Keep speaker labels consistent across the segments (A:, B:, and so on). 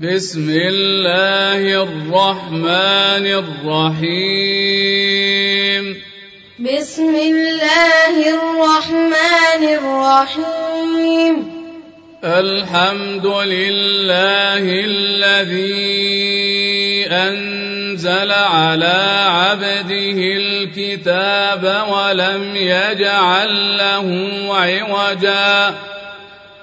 A: بسم اللہ الرحمن الرحیم
B: بسم اللہ الرحمن الرحیم
A: الحمد للہ الذي انزل على عبده الكتاب ولم يجعل له عوجا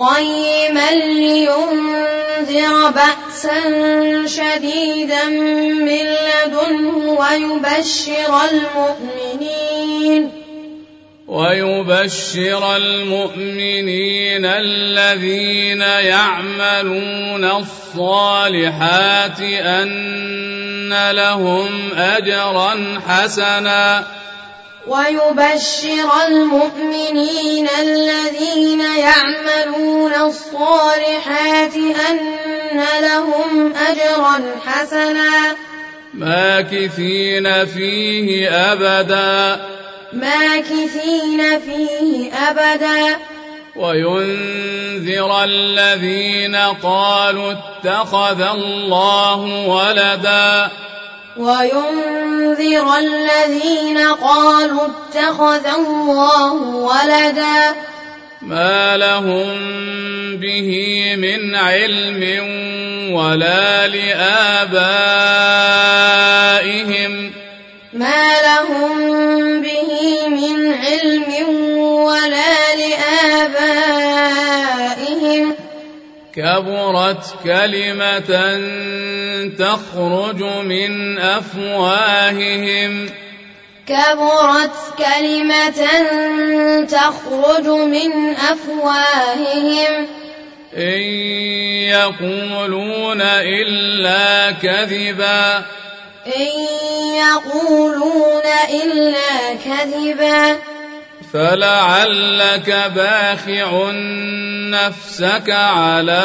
B: قيما لينذر بأسا شديدا من لدنه ويبشر المؤمنين
A: ويبشر المؤمنين الذين يعملون الصالحات أن لهم أجرا حسنا
B: ويبشر المؤمنين الذين يعملون الصالحات أن لهم أجرا حسنا.
A: ماكثين فيه أبدا.
B: ماكثين فيه أبدا.
A: وينذر الذين قالوا اتخذ الله ولدا.
B: وينذر الذين قالوا اتخذ الله ولدا
A: ما لهم به من علم ولا لآبائهم
B: ما لهم به من علم ولا لآبائهم
A: كبرت كلمة تخرج من أفواههم.
B: كبرت كلمة تخرج من أفواههم.
A: إن يقولون إلا كذبا.
B: إن يقولون إلا كذبا.
A: فلعلك باخع نفسك على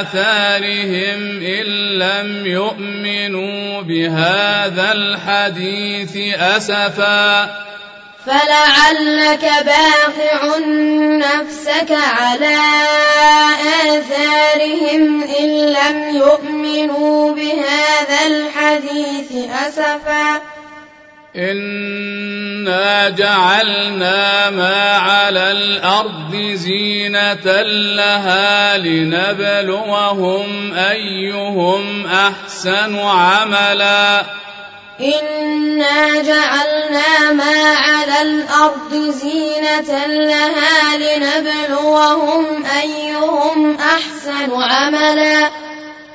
A: آثارهم إن لم يؤمنوا بهذا الحديث أسفا
B: فلعلك باخع نفسك على آثارهم إن لم يؤمنوا بهذا الحديث أسفا
A: إنا جعلنا ما على الأرض زينة لها لنبلوهم أيهم أحسن عملا
B: إنا جعلنا ما على الأرض زينة لها لنبلوهم أيهم أحسن عملا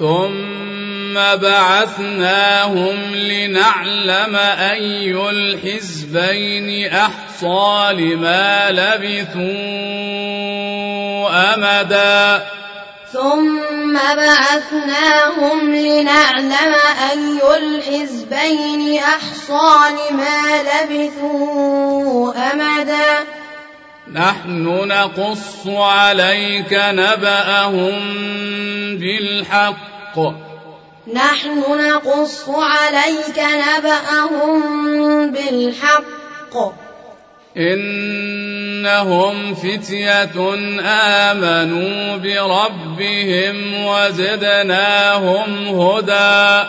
A: ثم بعثناهم لنعلم أي الحزبين أحصى لما لبثوا أمدا.
B: ثم بعثناهم لنعلم أي الحزبين أحصى لما لبثوا أمدا.
A: نحن نقص عليك نبأهم بالحق.
B: نحن نقص عليك نبأهم بالحق.
A: إنهم فتية آمنوا بربهم وزدناهم هدى.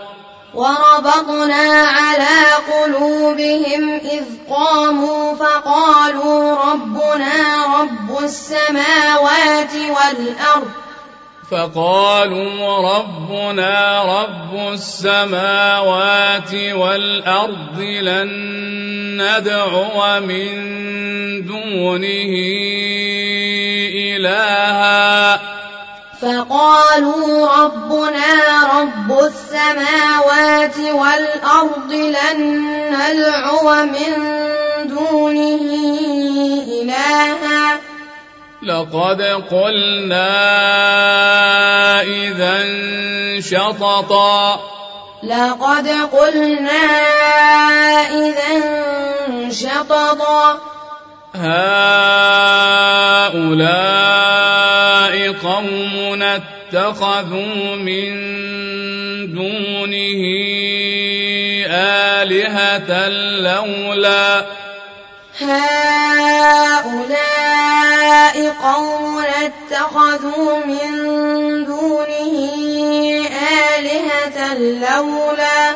B: وربطنا على قلوبهم إذ قاموا فقالوا ربنا رب السماوات والأرض
A: فقالوا ربنا رب السماوات والأرض لن ندعو من دونه إلها
B: فقالوا ربنا رب السماوات والأرض لن ندعو من دونه إلها.
A: لقد قلنا إذا شططا.
B: لقد قلنا إذا شططا.
A: هؤلاء قوم اتخذوا من دونه آلهة لولا
B: هؤلاء قوم اتخذوا من دونه آلهة لولا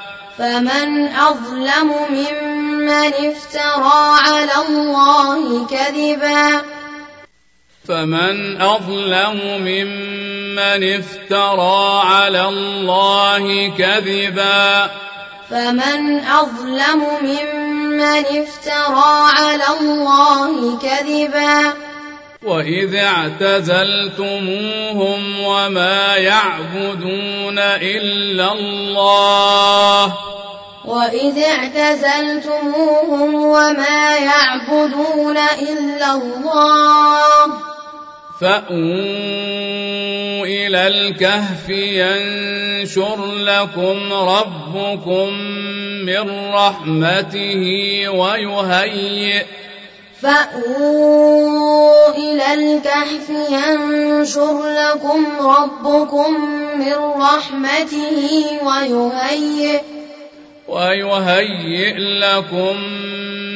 B: فمن أظلم ممن افترى على الله كذبا.
A: فمن أظلم ممن افترى على الله كذبا.
B: فمن أظلم ممن افترى على الله كذبا.
A: وَإِذْ اعْتَزَلْتُمُوهُمْ وَمَا يَعْبُدُونَ إِلَّا اللَّهَ
B: وَإِذْ اعْتَزَلْتُمُوهُمْ وَمَا يَعْبُدُونَ إِلَّا اللَّهَ
A: فَأُوْ إِلَى الْكَهْفِ يَنشُرْ لَكُمْ رَبُّكُمْ مِنْ رَحْمَتِهِ وَيُهَيِّئْ
B: فأووا إلى الكهف ينشر لكم ربكم من رحمته ويهيئ
A: ويهيئ لكم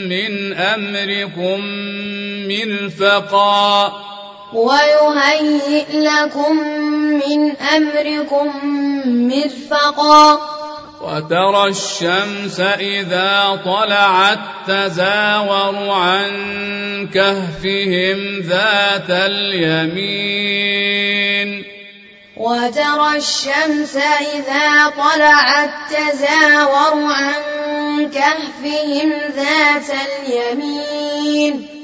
A: من أمركم مرفقا
B: ويهيئ لكم من أمركم مرفقا
A: وترى الشمس إذا طلعت تزاور عن كهفهم ذات اليمين.
B: وترى الشمس إذا طلعت تزاور عن كهفهم ذات اليمين.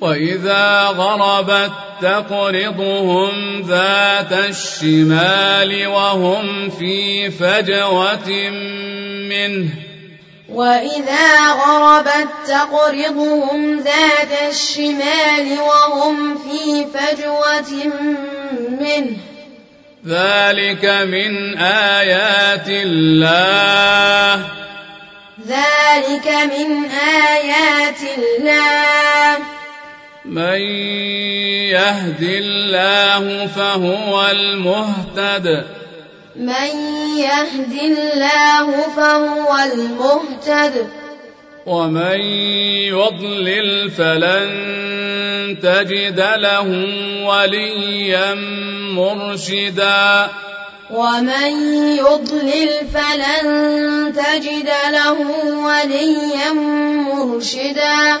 A: وَإِذَا غَرَبَتْ تَقْرِضُهُمْ ذَاتَ الشِّمَالِ وَهُمْ فِي فَجْوَةٍ مِّنْهِ
B: وَإِذَا غَرَبَتْ تَقْرِضُهُمْ ذَاتَ الشِّمَالِ وَهُمْ فِي فَجْوَةٍ مِّنْهِ
A: ذَلِكَ مِنْ آيَاتِ اللَّهِ
B: ذَلِكَ مِنْ آيَاتِ اللَّهِ
A: من يهد الله فهو المهتد.
B: من يهد الله فهو المهتد.
A: ومن يضلل فلن تجد له وليا مرشدا.
B: ومن يضلل فلن تجد له وليا مرشدا.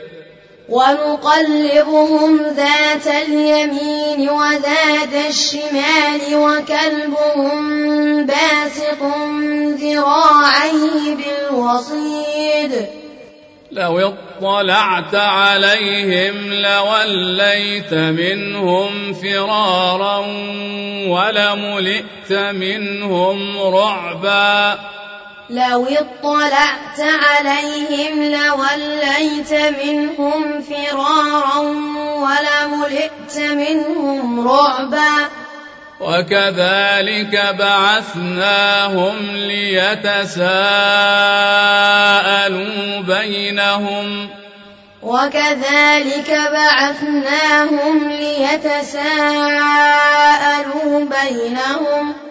B: ونقلبهم ذات اليمين وذات الشمال وكلبهم باسق ذراعيه بالوصيد
A: لو اطلعت عليهم لوليت منهم فرارا ولملئت منهم رعبا
B: لو اطلعت عليهم لوليت منهم فرارا ولملئت منهم رعبا.
A: وكذلك بعثناهم ليتساءلوا بينهم.
B: وكذلك بعثناهم ليتساءلوا بينهم.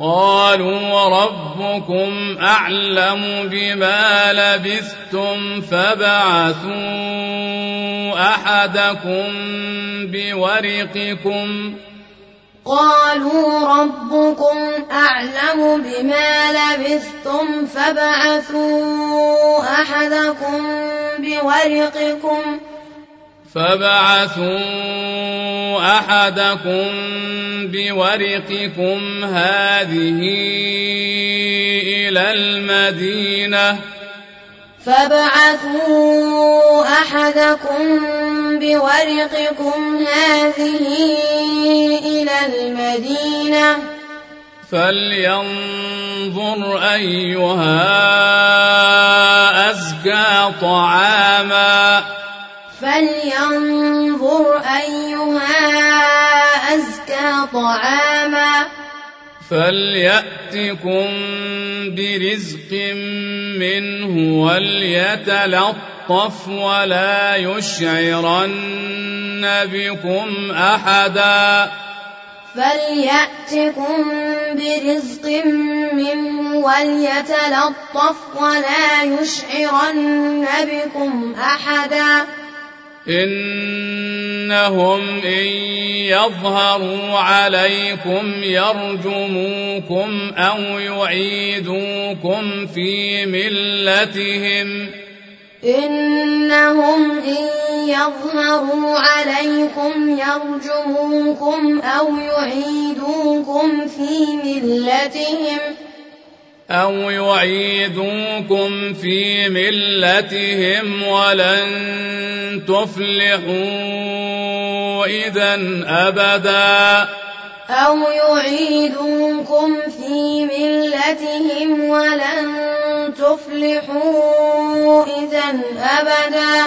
A: قالوا ربكم أعلم بما لبثتم فبعثوا أحدكم بورقكم
B: قالوا ربكم أعلم بما لبثتم فبعثوا أحدكم بورقكم
A: فبعثوا أحدكم بورقكم هذه إلى المدينة
B: فابعثوا أحدكم بورقكم هذه إلى المدينة
A: فلينظر أيها أزكى طعاماً
B: فلينظر أيها أزكى طعاما
A: فليأتكم برزق منه وليتلطف ولا يشعرن بكم أحدا
B: فليأتكم برزق منه وليتلطف ولا يشعرن بكم أحدا
A: إنهم إن يظهروا عليكم يرجموكم أو يعيدوكم في ملتهم
B: إنهم إن يظهروا عليكم يرجموكم أو يعيدوكم في ملتهم
A: أو يعيدوكم في ملتهم ولن تفلحوا إذا أبدا
B: أو يعيدوكم في ملتهم ولن تفلحوا إذا أبدا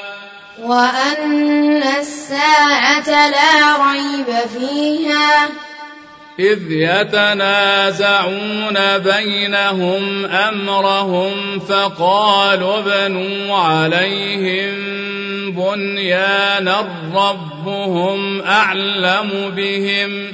B: وأن الساعة لا ريب فيها
A: إذ يتنازعون بينهم أمرهم فقالوا ابنوا عليهم بنيانا ربهم أعلم بهم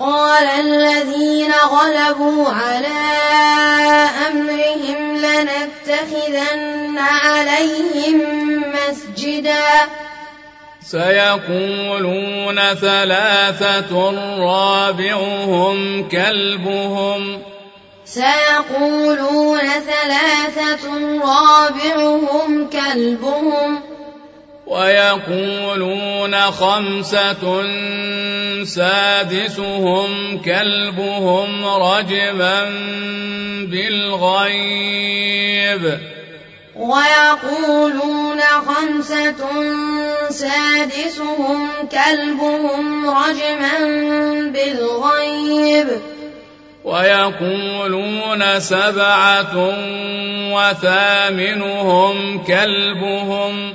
B: قال الذين غلبوا على أمرهم لنتخذن عليهم مسجدا.
A: سيقولون ثلاثة رابعهم كلبهم.
B: سيقولون ثلاثة رابعهم كلبهم.
A: ويقولون خمسة سادسهم كلبهم رجبا بالغيب.
B: ويقولون خمسة سادسهم كلبهم رجما بالغيب.
A: ويقولون سبعة وثامنهم كلبهم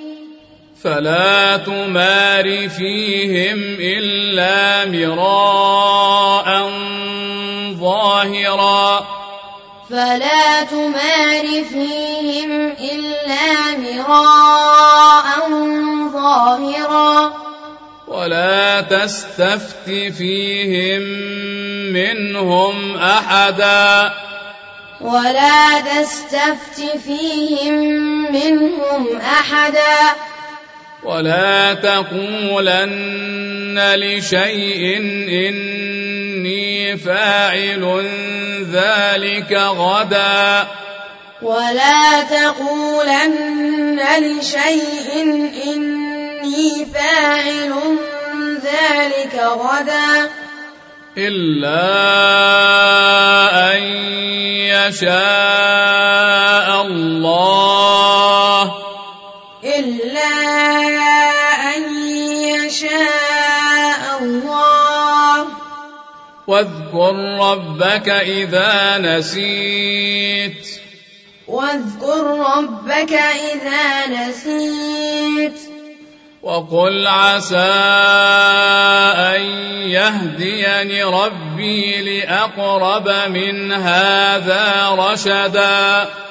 A: فلا تمار فيهم إلا مراء ظاهرا
B: فلا تمار فيهم إلا مراء ظاهرا
A: ولا تستفت فيهم منهم أحدا
B: ولا تستفت فيهم منهم أحدا
A: ولا تقولن لشيء إني فاعل ذلك غدا.
B: ولا تقولن لشيء إني فاعل ذلك غدا.
A: إلا أن يشاء الله.
B: إلا أن يشاء الله.
A: واذكر ربك إذا نسيت.
B: واذكر ربك إذا نسيت.
A: وقل عسى أن يهديني ربي لأقرب من هذا رشداً.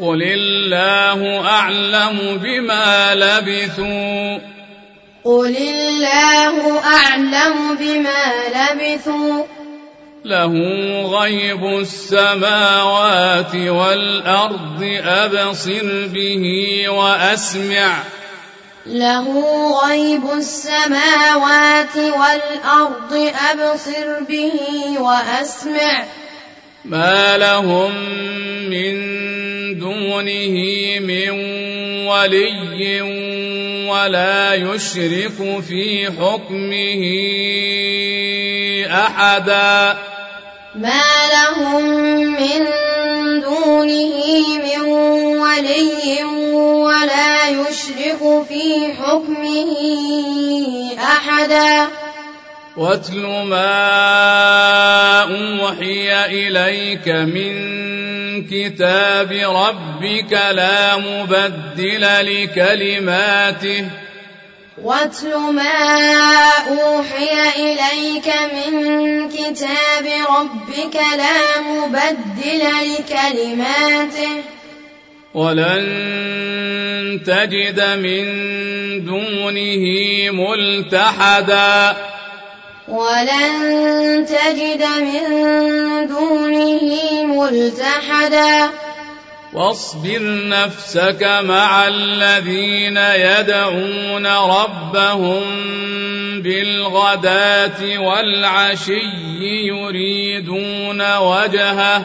A: قل الله أعلم بما لبثوا.
B: قل الله أعلم بما لبثوا.
A: له غيب السماوات والأرض أبصر به وأسمع.
B: له غيب السماوات والأرض أبصر به وأسمع.
A: ما لهم من دونه من ولي ولا يشرك في حكمه أحدا
B: ما لهم من دونه من ولي ولا يشرك في حكمه أحدا
A: واتل ما اوحي اليك من كتاب ربك لا مبدل لكلماته
B: واتل ما اوحي اليك من كتاب ربك لا مبدل لكلماته
A: ولن تجد من دونه ملتحدا
B: ولن تجد من دونه ملتحدا.
A: واصبر نفسك مع الذين يدعون ربهم بالغداة والعشي يريدون وجهه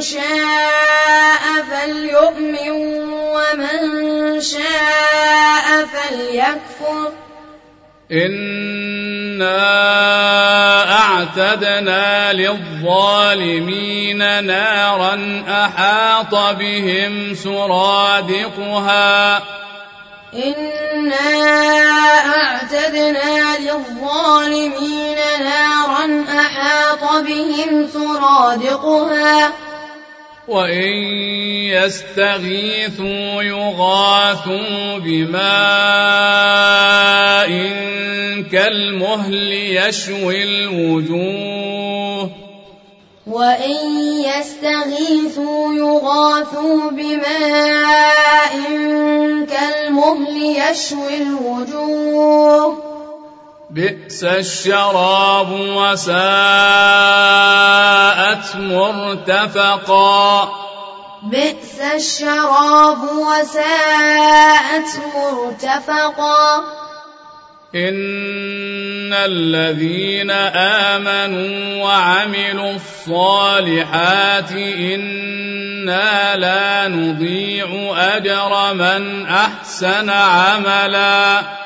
B: شاء فليؤمن ومن شاء فليكفر.
A: إنا أعتدنا للظالمين نارا أحاط بهم سرادقها.
B: إنا أعتدنا للظالمين نارا أحاط بهم سرادقها.
A: وَإِن يَسْتَغِيثُوا يُغَاثُوا بِمَاءٍ كَالْمُهْلِ يَشْوِي الْوُجُوهِ
B: وَإِن يَسْتَغِيثُوا يُغَاثُوا بِمَاءٍ كَالْمُهْلِ يَشْوِي الْوُجُوهِ
A: بئس الشراب وساءت مرتفقا.
B: بئس الشراب وساءت مرتفقا.
A: إن الذين آمنوا وعملوا الصالحات إنا لا نضيع أجر من أحسن عملا.
B: ان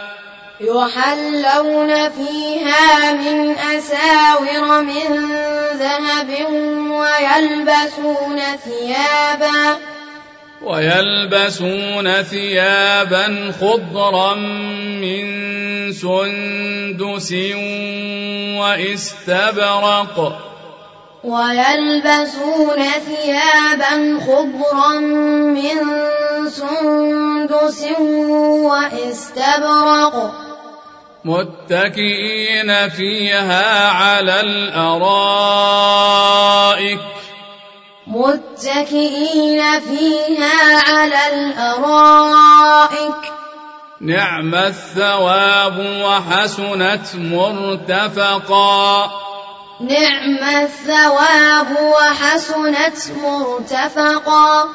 B: يحلون فيها من أساور من ذهب ويلبسون ثيابا
A: ويلبسون ثيابا خضرا من سندس وإستبرق.
B: ويلبسون ثيابا خضرا من سندس وإستبرق.
A: متكئين فيها على الأرائك.
B: متكئين فيها على الأرائك.
A: نعم الثواب وحسنت مرتفقا.
B: نعم الثواب وحسنت مرتفقا.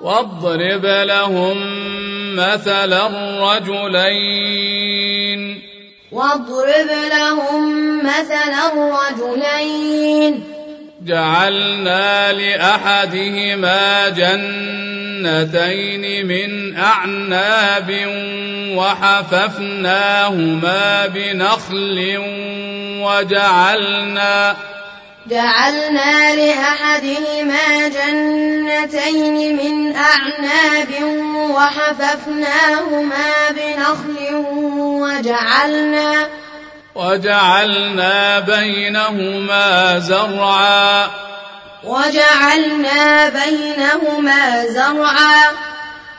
A: واضرب لهم مثلا رجلين.
B: واضرب لهم مثلا رجلين
A: جعلنا لأحدهما جنتين من أعناب وحففناهما بنخل وجعلنا
B: جعلنا لأحدهما جنتين من أعناب وحففناهما بنخل وجعلنا
A: وجعلنا بينهما زرعا.
B: وجعلنا بينهما زرعا.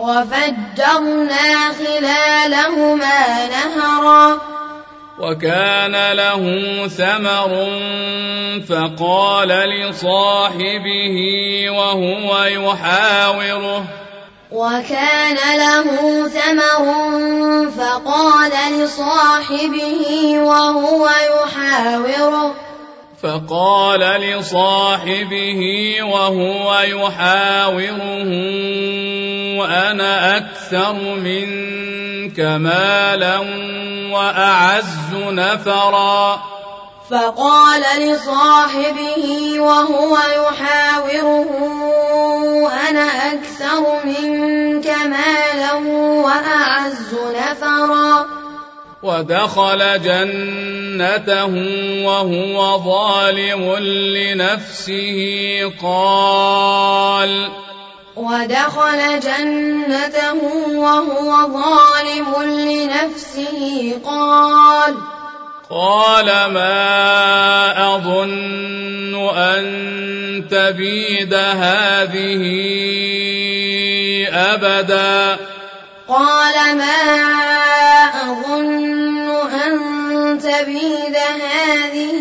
B: وفجرنا خلالهما نهرا.
A: وكان له ثمر فقال لصاحبه وهو يحاوره.
B: وكان له ثمر فقال لصاحبه وهو يحاوره.
A: فقال لصاحبه وهو يحاوره أنا أكثر منك مالا وأعز نفرا.
B: فقال لصاحبه وهو يحاوره أنا أكثر منك مالا وأعز نفرا.
A: ودخل جنته وهو ظالم لنفسه. قال
B: ودخل جنته وهو ظالم لنفسه. قال
A: قال ما أظن أن تبيد هذه أبداً.
B: قال ما أظن أن تبيد هذه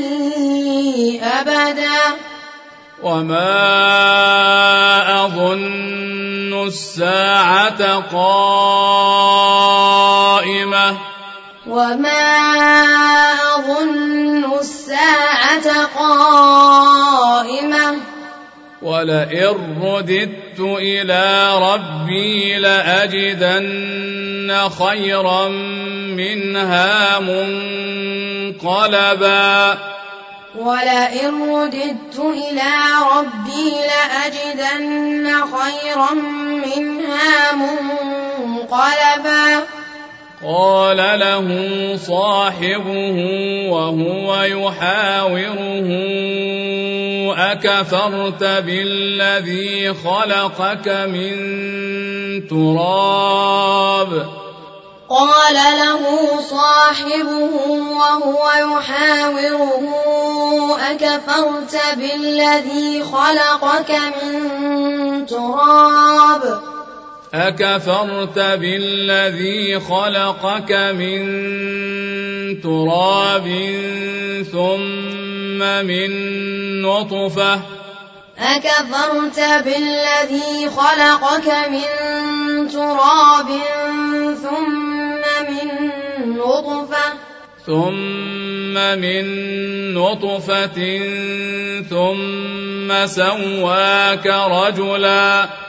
B: أبدا.
A: وما أظن الساعة قائمة.
B: وما أظن الساعة قائمة.
A: وَلَئِن رُّدِدتُّ إِلَىٰ رَبِّي لَأَجِدَنَّ خَيْرًا مِّنْهَا مُنقَلَبًا
B: وَلَئِن رُّدِدتُّ إِلَىٰ رَبِّي لَأَجِدَنَّ خَيْرًا مِّنْهَا مُنقَلَبًا
A: قال له صاحبه وهو يحاوره أكفرت بالذي خلقك من تراب؟
B: قال له صاحبه وهو يحاوره أكفرت بالذي خلقك من تراب؟
A: أكفرت بالذي خلقك من تراب ثم من نطفة
B: أكفرت بالذي خلقك من تراب ثم من نطفة
A: ثم من نطفة ثم سواك رجلاً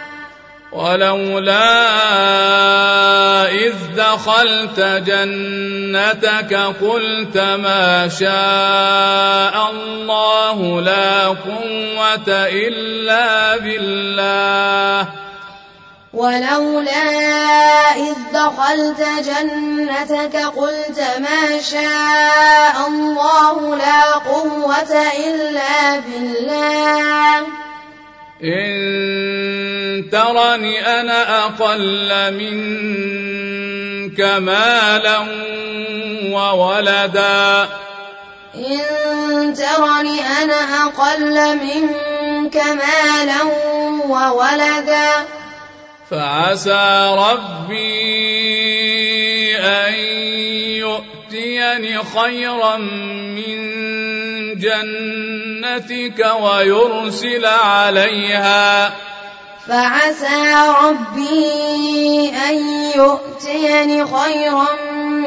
A: ولولا إذ دخلت جنتك قلت ما شاء الله لا قوة إلا بالله.
B: ولولا إذ دخلت جنتك قلت ما شاء الله لا قوة إلا بالله.
A: ترني أنا أقل منك مالا وولدا.
B: إن ترني أنا أقل منك مالا وولدا.
A: فعسى ربي أن يؤتي يُؤْتِيَنِ خيرا من جنتك ويرسل عليها
B: فعسى ربي أن يؤتين خيرا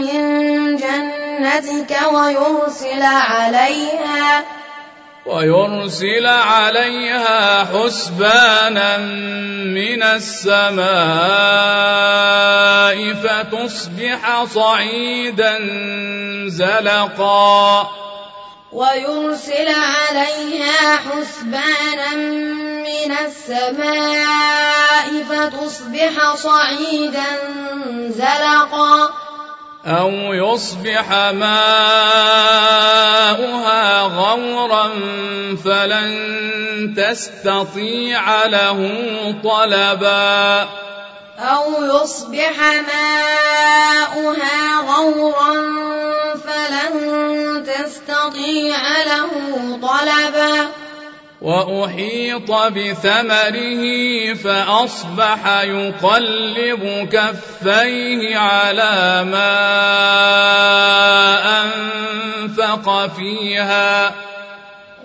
B: من جنتك ويرسل عليها
A: ويرسل عليها حسبانا من السماء فتصبح صعيدا زلقا.
B: ويرسل عليها حسبانا من السماء فتصبح صعيدا زلقا.
A: أو يصبح ماؤها غورا فلن تستطيع له طلبا.
B: أو يصبح ماؤها غورا فلن تستطيع له طلبا.
A: وأحيط بثمره فأصبح يقلب كفيه على ما أنفق فيها.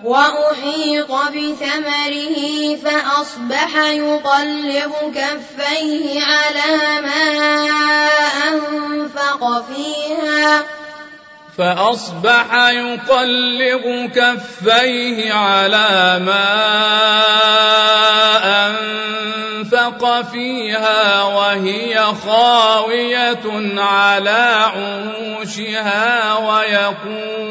B: وأحيط بثمره فأصبح يقلب كفيه على ما أنفق فيها.
A: فأصبح يقلب كفيه على ما أنفق فيها وهي خاوية على عروشها ويقول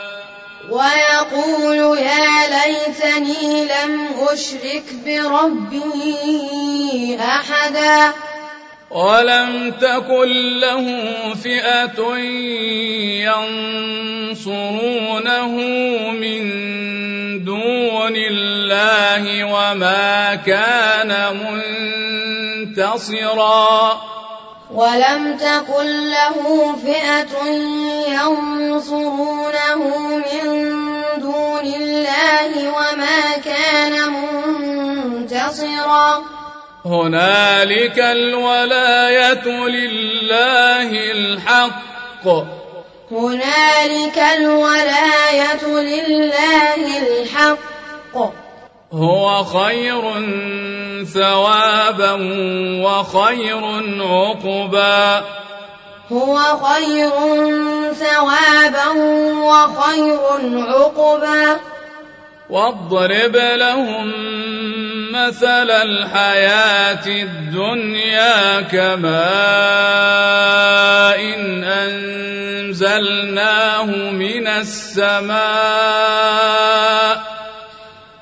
B: ويقول يا ليتني لم أشرك بربي أحدا.
A: ولم تكن له فئة ينصرونه من دون الله وما كان منتصرا.
B: ولم تكن له فئة ينصرونه من دون الله وما كان منتصرا
A: هنالك الولاية لله الحق.
B: هنالك الولاية لله الحق.
A: هو خير ثوابا وخير عقبا.
B: هو خير ثوابا وخير عقبا.
A: واضرب لهم مثل الحياة الدنيا كماء أنزلناه من السماء.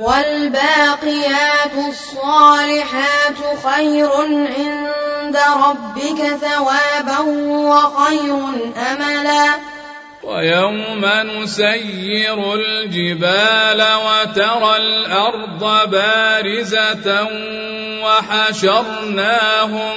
B: والباقيات الصالحات خير عند ربك ثوابا وخير أملا.
A: ويوم نسير الجبال وترى الأرض بارزة وحشرناهم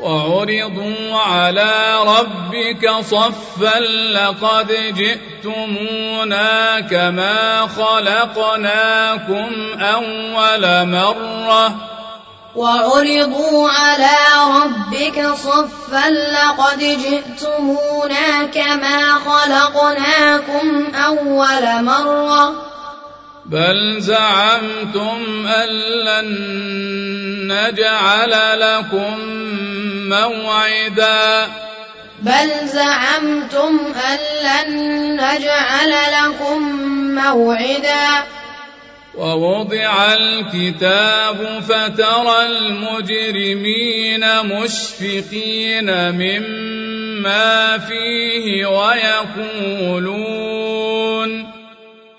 A: وعرضوا على ربك صفا لقد جئتمونا كما خلقناكم أول مرة.
B: وعرضوا على ربك صفا لقد جئتمونا كما خلقناكم أول مرة.
A: بل زعمتم أن لن نجعل لكم موعدا.
B: بل زعمتم أن لن نجعل لكم موعدا.
A: ووضع الكتاب فترى المجرمين مشفقين مما فيه ويقولون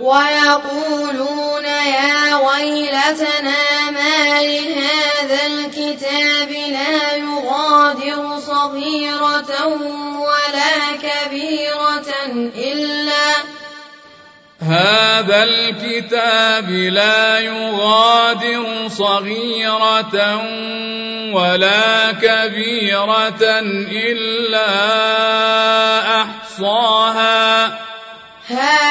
B: ويقولون يا ويلتنا ما لهذا الكتاب لا يغادر صغيرة ولا كبيرة إلا
A: هذا الكتاب لا يغادر صغيرة ولا كبيرة إلا أحصاها
B: هذا الكتاب لا يغادر صغيرة ولا كبيرة إلا أحصاها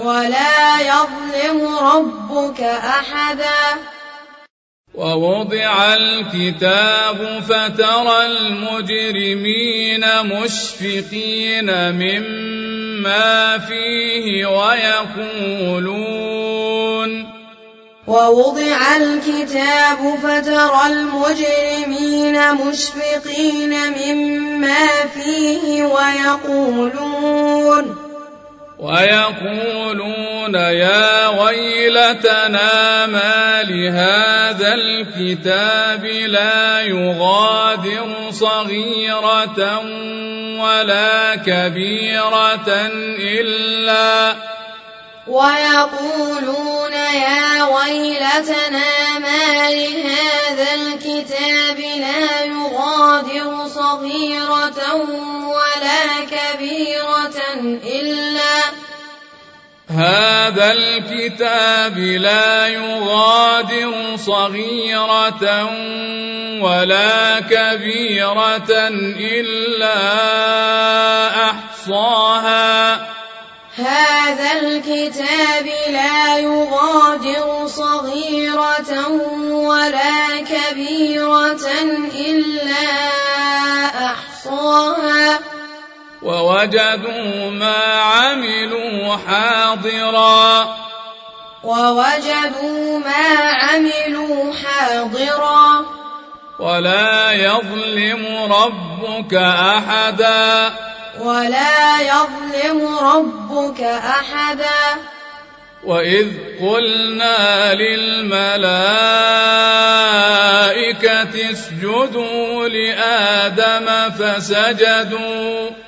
B: ولا يظلم ربك أحدا.
A: ووضع الكتاب فترى المجرمين مشفقين مما فيه ويقولون.
B: ووضع الكتاب فترى المجرمين مشفقين مما فيه ويقولون.
A: ويقولون يا ويلتنا ما لهذا الكتاب لا يغادر صغيرة ولا كبيرة إلا
B: ويقولون يا ويلتنا ما لهذا الكتاب لا يغادر صغيرة ولا كبيرة إلا
A: هذا الكتاب لا يغادر صغيرة ولا كبيرة إلا أحصاها.
B: هذا الكتاب لا يغادر صغيرة ولا كبيرة إلا أحصاها.
A: ووجدوا ما عملوا حاضرا.
B: ووجدوا ما عملوا حاضرا.
A: ولا يظلم ربك أحدا.
B: ولا يظلم ربك أحدا.
A: وَإِذْ قُلْنَا لِلْمَلَائِكَةِ اسْجُدُوا لِآدَمَ فَسَجَدُوا.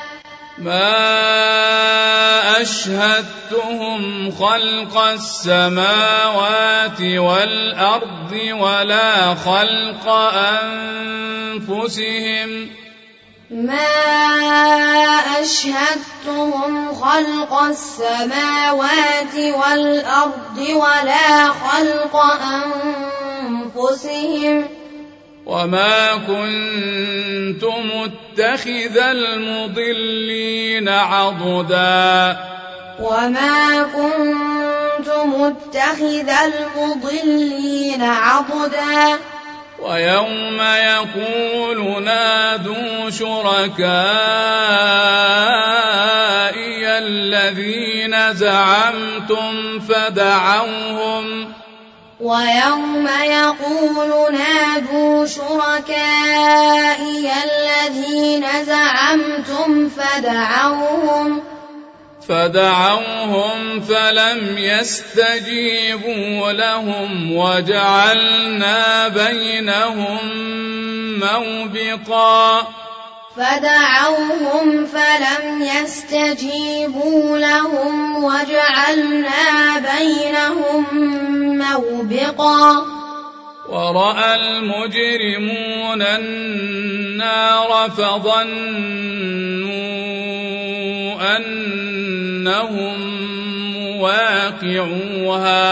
A: ما أشهدتهم خلق السماوات والأرض ولا خلق أنفسهم
B: ما أشهدتهم خلق السماوات والأرض ولا خلق أنفسهم
A: وما كنت متخذ المضلين عضدا
B: وما كنت متخذ المضلين عضدا
A: ويوم يقول نادوا شركائي الذين زعمتم فدعوهم
B: وَيَوْمَ يَقُولُ نَادُوا شُرَكَائِيَ الَّذِينَ زَعَمْتُمْ فَدَعَوْهُمْ
A: فدعوهم فلم يستجيبوا لهم وجعلنا بينهم موبقا
B: فدعوهم فلم يستجيبوا لهم وجعلنا بينهم موبقا.
A: ورأى المجرمون النار فظنوا أنهم مواقعوها.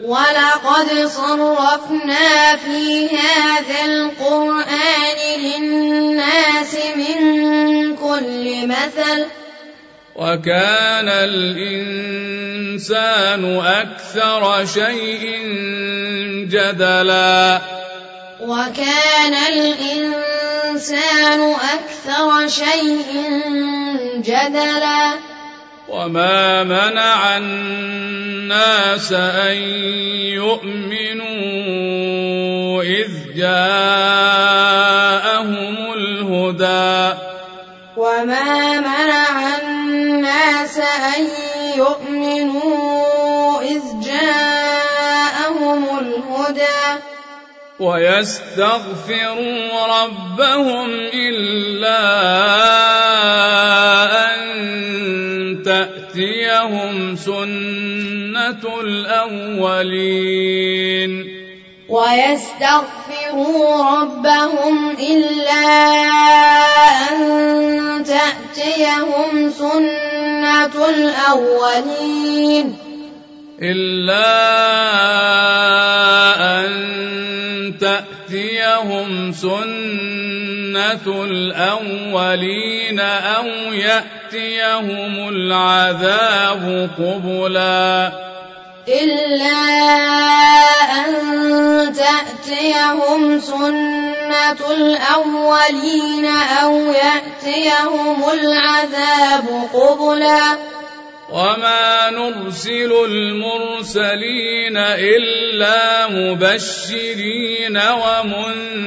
B: وَلَقَدْ صَرَّفْنَا فِي هَذَا الْقُرْآنِ لِلنَّاسِ مِنْ كُلِّ مَثَلٍ
A: وَكَانَ الْإِنسَانُ أَكْثَرَ شَيْءٍ جَدَلًا
B: وَكَانَ الْإِنسَانُ أَكْثَرَ شَيْءٍ جَدَلًا
A: وما منع الناس أن يؤمنوا إذ جاءهم الهدى
B: وما منع الناس أن يؤمنوا
A: ويستغفروا ربهم إلا أن تأتيهم سنة الأولين
B: ويستغفروا ربهم إلا أن تأتيهم سنة الأولين
A: إلا أن تأتيهم سنة الأولين أو يأتيهم العذاب قبلا
B: إلا أن تأتيهم سنة الأولين أو يأتيهم العذاب قبلا
A: وما نرسل المرسلين إلا مبشرين ومنذرين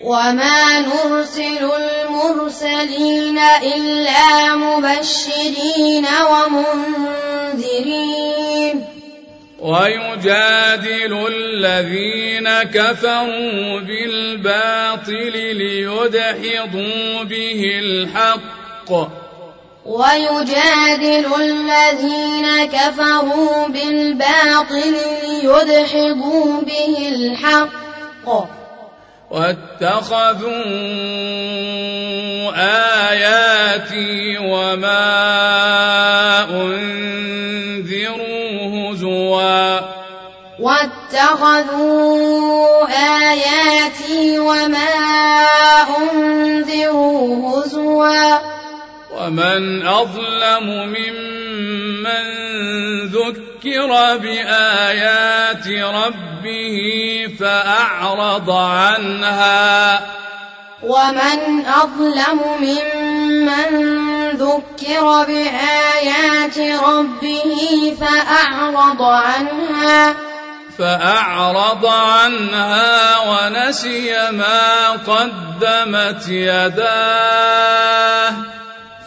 B: وما نرسل المرسلين إلا مبشرين ومنذرين
A: ويجادل الذين كفروا بالباطل ليدحضوا به الحق الحق.
B: ويجادل الذين كفروا بالباطل ليدحضوا به الحق.
A: واتخذوا آياتي وما أنذروا هزوا.
B: واتخذوا آياتي وما
A: ومن أظلم ممن ذكر بآيات ربه فأعرض عنها
B: ومن أظلم ممن ذكر بآيات ربه فأعرض عنها
A: فأعرض عنها ونسي ما قدمت يداه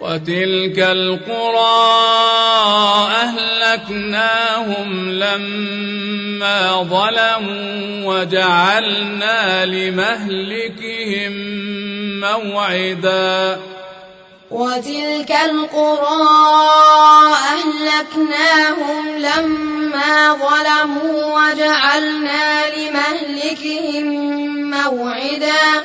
A: وتلك القرى أهلكناهم لما ظلموا وجعلنا لمهلكهم موعدا.
B: وتلك القرى أهلكناهم لما ظلموا وجعلنا لمهلكهم موعدا.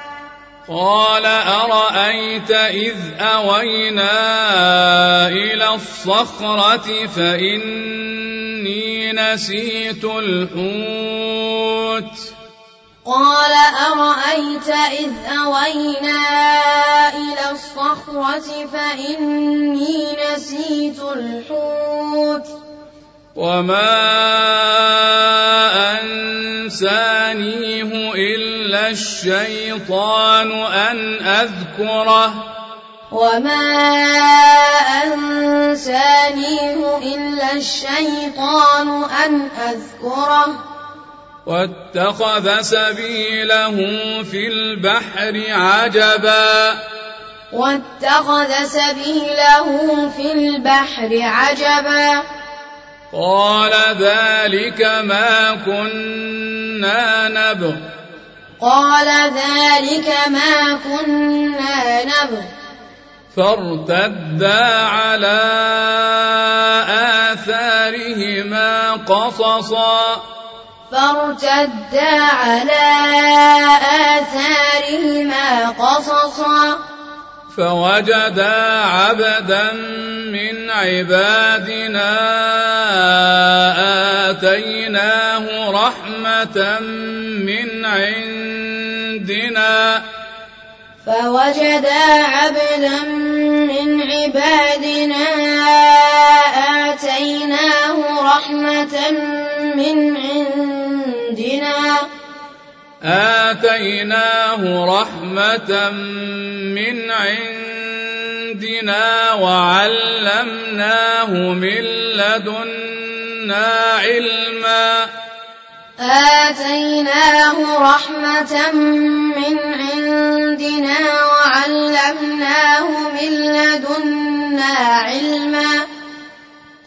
A: قال أرأيت إذ أوينا إلى الصخرة فإني نسيت الحوت
B: قال أرأيت إذ أوينا إلى الصخرة فإني نسيت الحوت
A: وما أنسانيه إلا الشيطان أن أذكره
B: وما أنسانيه إلا الشيطان أن أذكره
A: واتخذ سبيله في البحر عجبا
B: واتخذ سبيله في البحر عجبا
A: قال ذلك ما كنا نبغ.
B: قال ذلك ما كنا نبغ.
A: فارتدا على آثارهما قصصا.
B: فارتدا على آثارهما قصصا.
A: فوجدا عبدا من عبادنا آتيناه رحمة من عندنا.
B: فوجدا عبدا من عبادنا آتيناه رحمة من عندنا.
A: آتيناه رحمة من عندنا وعلمناه من لدنا علما
B: آتيناه رحمة من عندنا وعلمناه من لدنا علما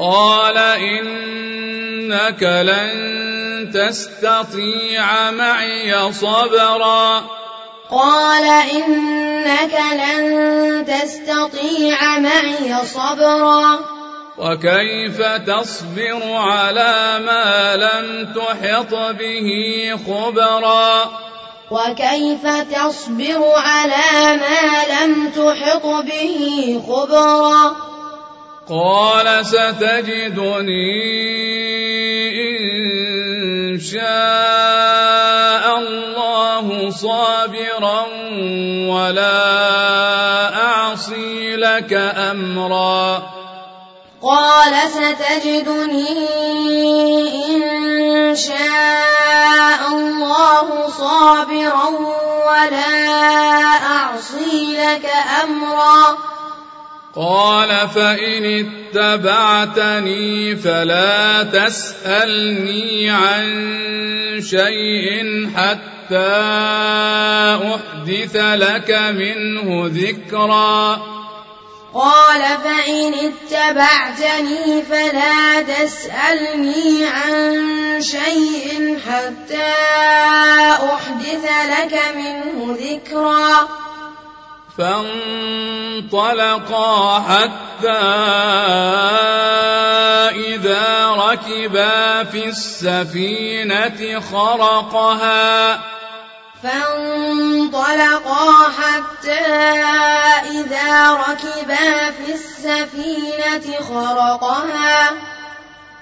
A: قال إنك لن تستطيع معي صبرا.
B: قال إنك لن تستطيع معي صبرا.
A: وكيف تصبر على ما لم تحط به خبرا؟
B: وكيف تصبر على ما لم تحط به خبرا؟
A: قال ستجدني إن شاء الله صابرا ولا أعصي لك أمرا.
B: قال ستجدني إن شاء الله صابرا ولا أعصي لك أمرا.
A: قال فإن اتبعتني فلا تسألني عن شيء حتى أحدث لك منه ذكرا.
B: قال فإن اتبعتني فلا تسألني عن شيء حتى أحدث لك منه ذكرا.
A: فانطلقا حتى إذا ركبا في السفينة خرقها.
B: فانطلقا حتى إذا ركبا في السفينة خرقها.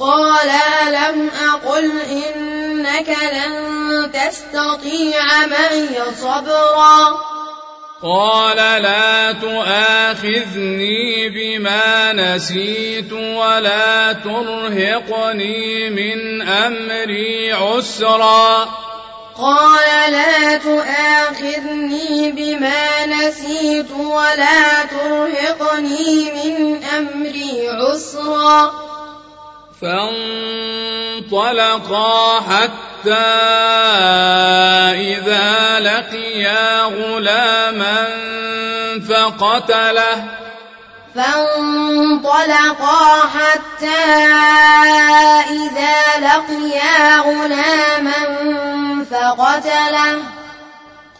B: قال لم أقل إنك لن تستطيع معي صبرا
A: قال لا تؤاخذني بما نسيت ولا ترهقني من أمري عسرا.
B: قال لا تؤاخذني بما نسيت ولا ترهقني من أمري عسرا.
A: فانطلقا حتى إذا لقيا غلاما فقتله.
B: فانطلقا حتى إذا لقيا غلاما فقتله.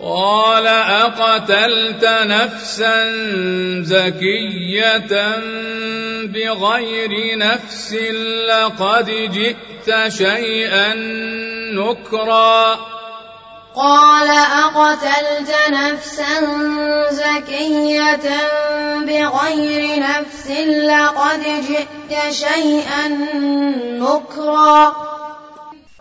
A: قال أقتلت نفسا زكية بغير نفس لقد جئت شيئا نكرا.
B: قال أقتلت نفسا زكية بغير نفس لقد جئت شيئا نكرا.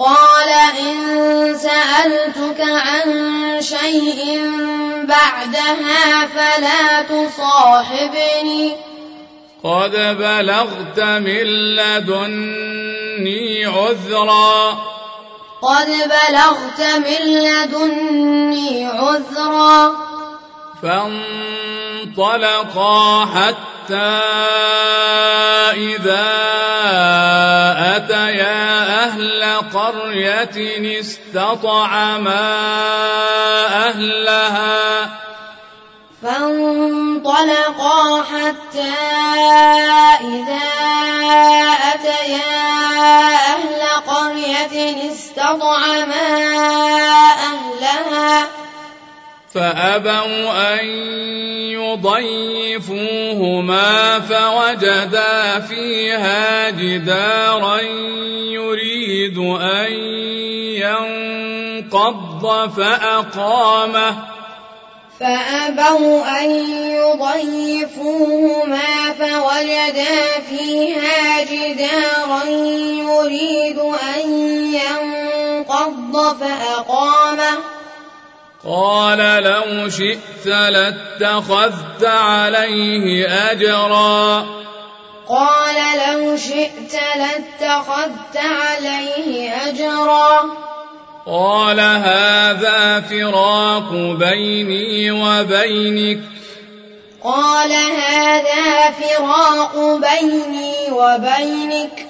B: قال إن سألتك عن شيء بعدها فلا تصاحبني.
A: قد بلغت من لدني عذرا.
B: قد بلغت من لدني عذرا.
A: فانطلقا حتى إذا أتيا أهل قرية استطعما أهلها
B: فانطلقا حتى إذا أتيا أهل قرية استطعما أهلها
A: فأبوا أن يضيفوهما فوجدا فيها جدارا يريد أن ينقض فأقامه
B: فأبوا أن يضيفوهما فوجدا فيها جدارا يريد أن ينقض فأقامه
A: قال لو شئت لاتخذت عليه أجرا.
B: قال لو شئت لاتخذت عليه أجرا.
A: قال هذا فراق بيني وبينك.
B: قال هذا فراق بيني وبينك.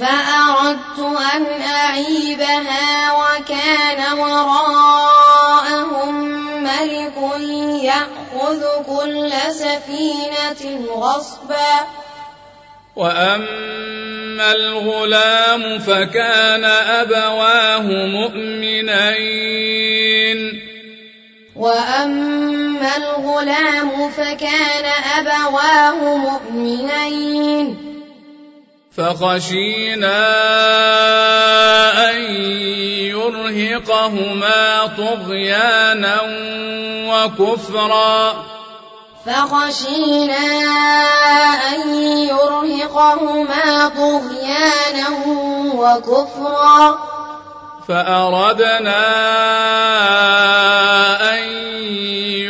B: فأردت أن أعيبها وكان وراءهم ملك يأخذ كل سفينة غصبا.
A: وأما الغلام فكان أبواه مؤمنين.
B: وأما الغلام فكان أبواه مؤمنين.
A: فخشينا أن يرهقهما طغيانا وكفرا.
B: فخشينا أن يرهقهما طغيانا وكفرا.
A: فأردنا أن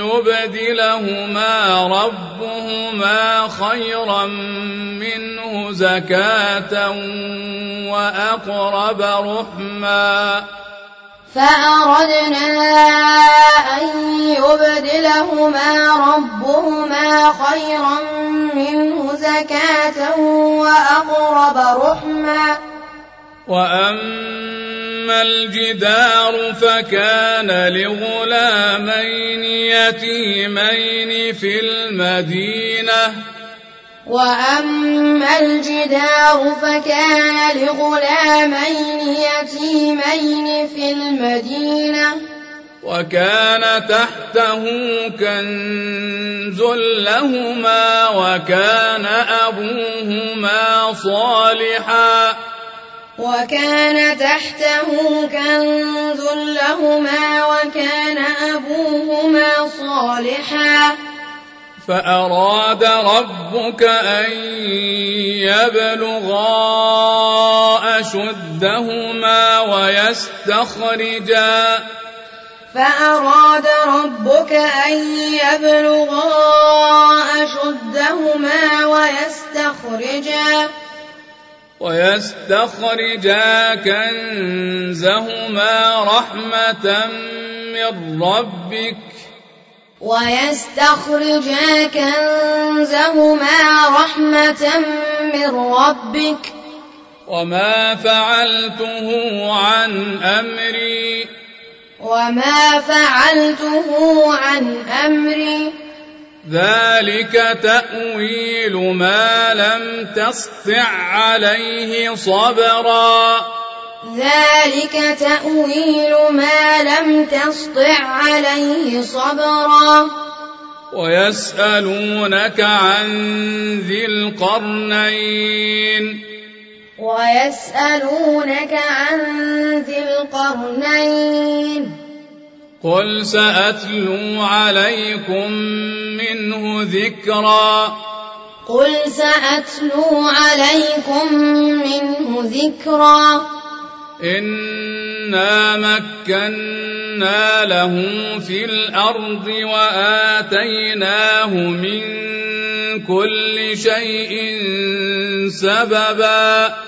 A: يبدلهما ربهما خيرا منه زكاة وأقرب رحما
B: فأردنا أن يبدلهما ربهما خيرا منه زكاة وأقرب رحما
A: وأما الجدار فكان لغلامين يتيمين في المدينة
B: وأما الجدار فكان لغلامين يتيمين في المدينة
A: وكان تحته كنز لهما وكان أبوهما صالحاً
B: وكان تحته كنز لهما وكان أبوهما صالحا.
A: فأراد ربك أن يبلغا أشدهما ويستخرجا.
B: فأراد ربك أن يبلغا أشدهما ويستخرجا.
A: ويستخرجا كنزهما رحمة من ربك.
B: ويستخرجا كنزهما رحمة من ربك.
A: وما فعلته عن أمري.
B: وما فعلته عن أمري.
A: ذلك تأويل ما لم تستع عليه صبرا
B: ذلك تأويل ما لم تستع عليه صبرا
A: ويسألونك عن ذي القرنين
B: ويسألونك عن ذي القرنين
A: قل سأتلو عليكم منه ذكرا.
B: قل سأتلو عليكم منه ذكرا.
A: إنا مكنا له في الأرض وآتيناه من كل شيء سببا.
B: إنا مكنا له في الأرض وآتيناه من كل شيء سببا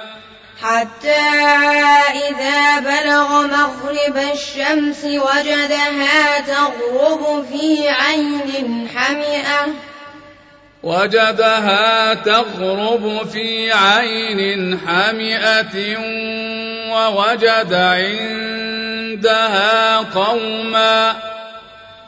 B: حتى إذا بلغ مغرب الشمس وجدها تغرب في عين حمئة.
A: وجدها تغرب في عين حمئة ووجد عندها قوماً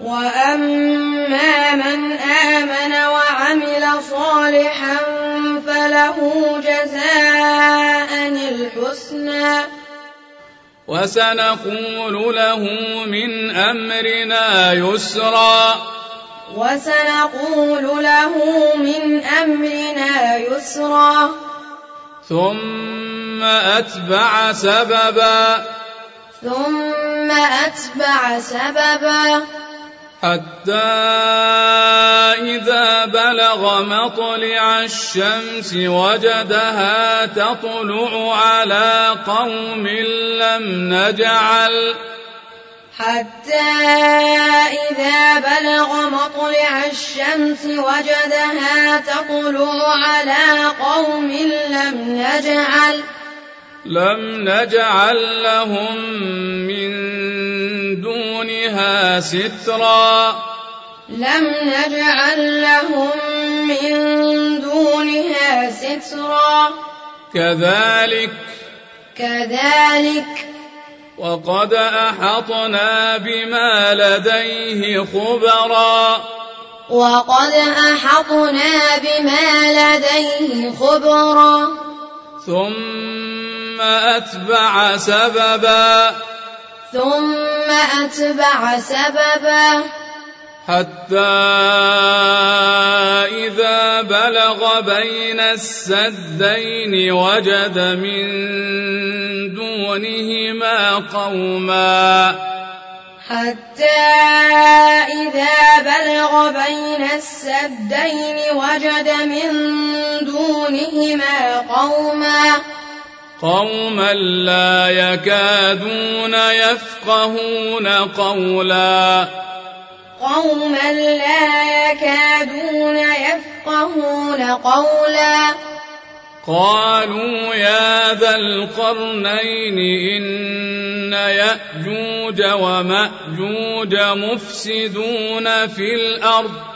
B: وأما من آمن وعمل صالحا فله جزاء الحسنى
A: وسنقول له من أمرنا يسرا
B: وسنقول له من أمرنا يسرا
A: ثم أتبع سببا
B: ثم أتبع سببا
A: حتى إذا بلغ مطلع الشمس وجدها تطلع على قوم لم نجعل
B: حتى إذا بلغ مطلع الشمس وجدها تطلع على قوم لم نجعل
A: لم نجعل لهم من دونها سترا.
B: لم نجعل لهم من دونها سترا.
A: كذلك
B: كذلك
A: وقد أحطنا بما لديه خبرا.
B: وقد أحطنا بما لديه خبرا.
A: ثم أتبع سببا.
B: ثم أتبع سببا.
A: حتى إذا بلغ بين السدين وجد من دونهما قوما.
B: حتى إذا بلغ بين السدين وجد من دونهما قوما.
A: قوما لا يكادون يفقهون قولا.
B: قوما لا يكادون يفقهون قولا.
A: قالوا يا ذا القرنين إن يأجوج ومأجوج مفسدون في الأرض.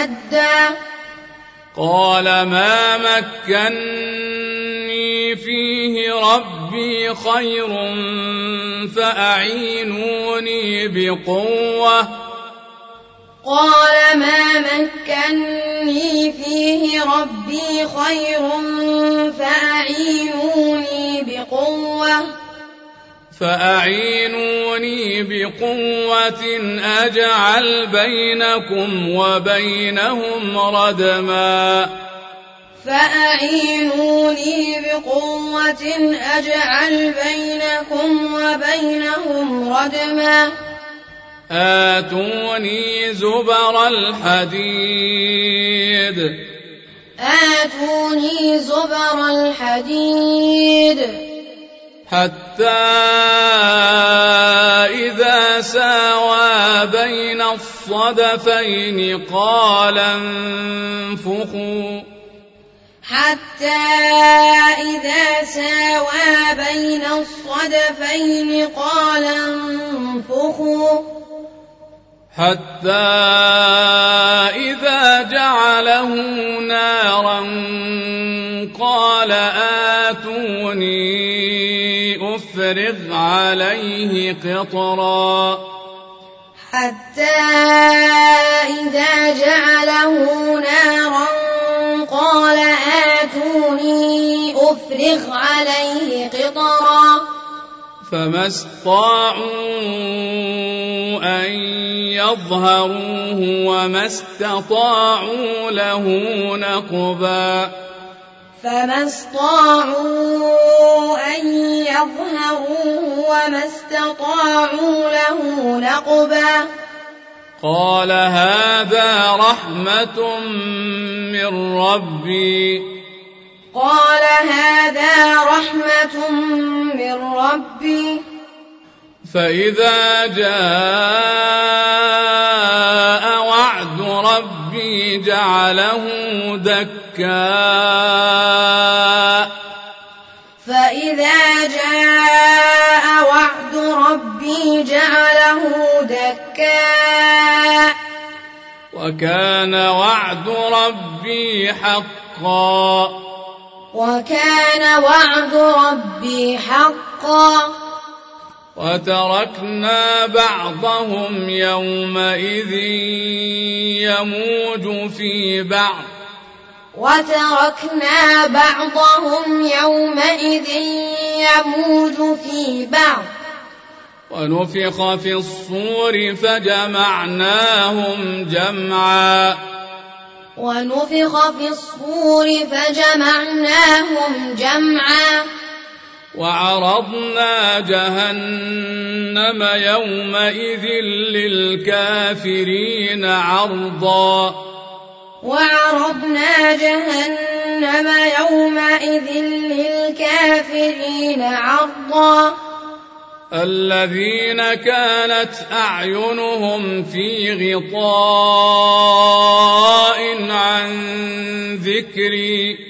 B: مدا
A: قال ما مكنني فيه ربي خير فأعينوني بقوة
B: قال ما مكنني فيه ربي خير فأعينوني بقوة
A: فأعينوني بقوة أجعل بينكم وبينهم ردما.
B: فأعينوني بقوة أجعل بينكم وبينهم ردما.
A: آتوني زبر الحديد.
B: آتوني زبر الحديد.
A: حتى إذا ساوى بين الصدفين قال انفخوا.
B: حتى إذا ساوى بين الصدفين قال انفخوا.
A: حتى إذا جعله نارا قال آتوني تفرغ عليه قطرا
B: حتى إذا جعله نارا قال آتوني أفرغ عليه قطرا
A: فما استطاعوا أن يظهروه وما استطاعوا له نقبا
B: فما استطاعوا أن يظهروه وما استطاعوا له نقبا فما استطاعوا أن يظهروا وما استطاعوا له نقبا
A: قال هذا رحمة من ربي.
B: قال هذا رحمة من ربي.
A: فإذا جاء وعد ربي جعله دكاء
B: فإذا جاء وعد ربي جعله دكاء
A: وكان وعد ربي حقا
B: وكان وعد ربي حقا
A: وتركنا بعضهم يومئذ يموج في بعض.
B: وتركنا بعضهم يومئذ يموج في بعض.
A: ونفخ في الصور فجمعناهم جمعا.
B: ونفخ في الصور فجمعناهم جمعا.
A: وعرضنا جهنم يومئذ للكافرين عرضا.
B: وعرضنا جهنم يومئذ للكافرين عرضا.
A: الذين كانت أعينهم في غطاء عن ذكري.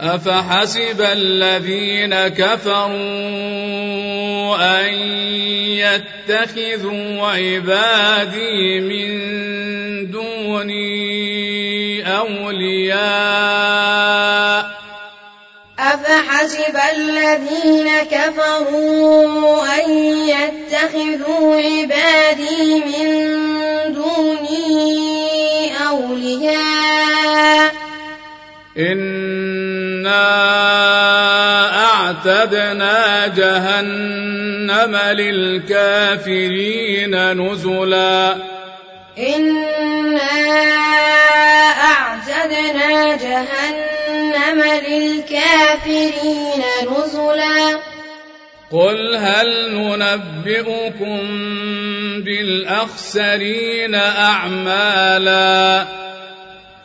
A: أفحسب الذين كفروا أن يتخذوا عبادي من دوني أولياء
B: أفحسب الذين كفروا أن يتخذوا عبادي من دوني أولياء
A: إن أعتدنا جهنم للكافرين نزلا
B: إنا أعتدنا جهنم للكافرين نزلا
A: قل هل ننبئكم بالأخسرين أعمالا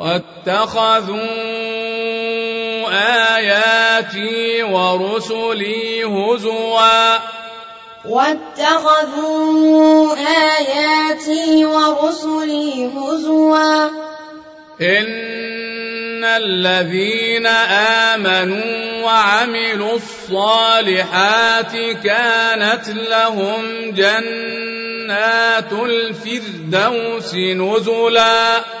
A: واتخذوا آياتي ورسلي هزوا.
B: واتخذوا آياتي ورسلي هزوا.
A: إن الذين آمنوا وعملوا الصالحات كانت لهم جنات الفردوس نزلاً.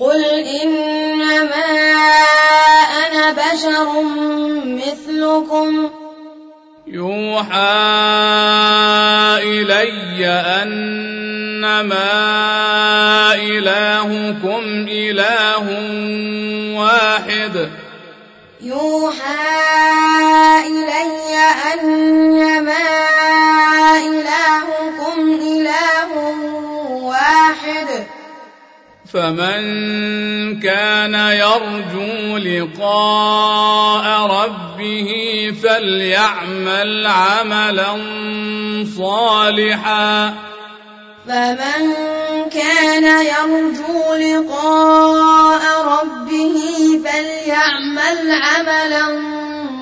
B: قل إنما أنا بشر مثلكم
A: يوحى إلي أنما إلهكم إله واحد
B: يوحى إلي أنما إلهكم إله واحد
A: فمن كان يرجو لقاء ربه فليعمل عملا صالحا.
B: فمن كان يرجو لقاء ربه فليعمل عملا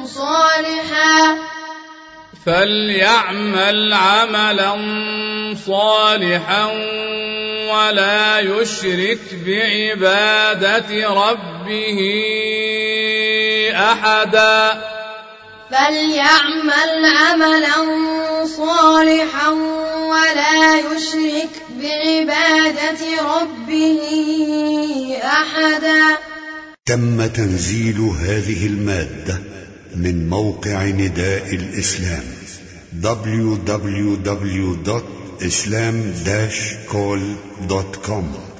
B: صالحا.
A: فليعمل عملا صالحا ولا يشرك بعبادة ربه أحدا
B: فليعمل عملا صالحا ولا يشرك بعبادة ربه أحدا
C: تم تنزيل هذه المادة من موقع نداء الإسلام. www.islam-call.com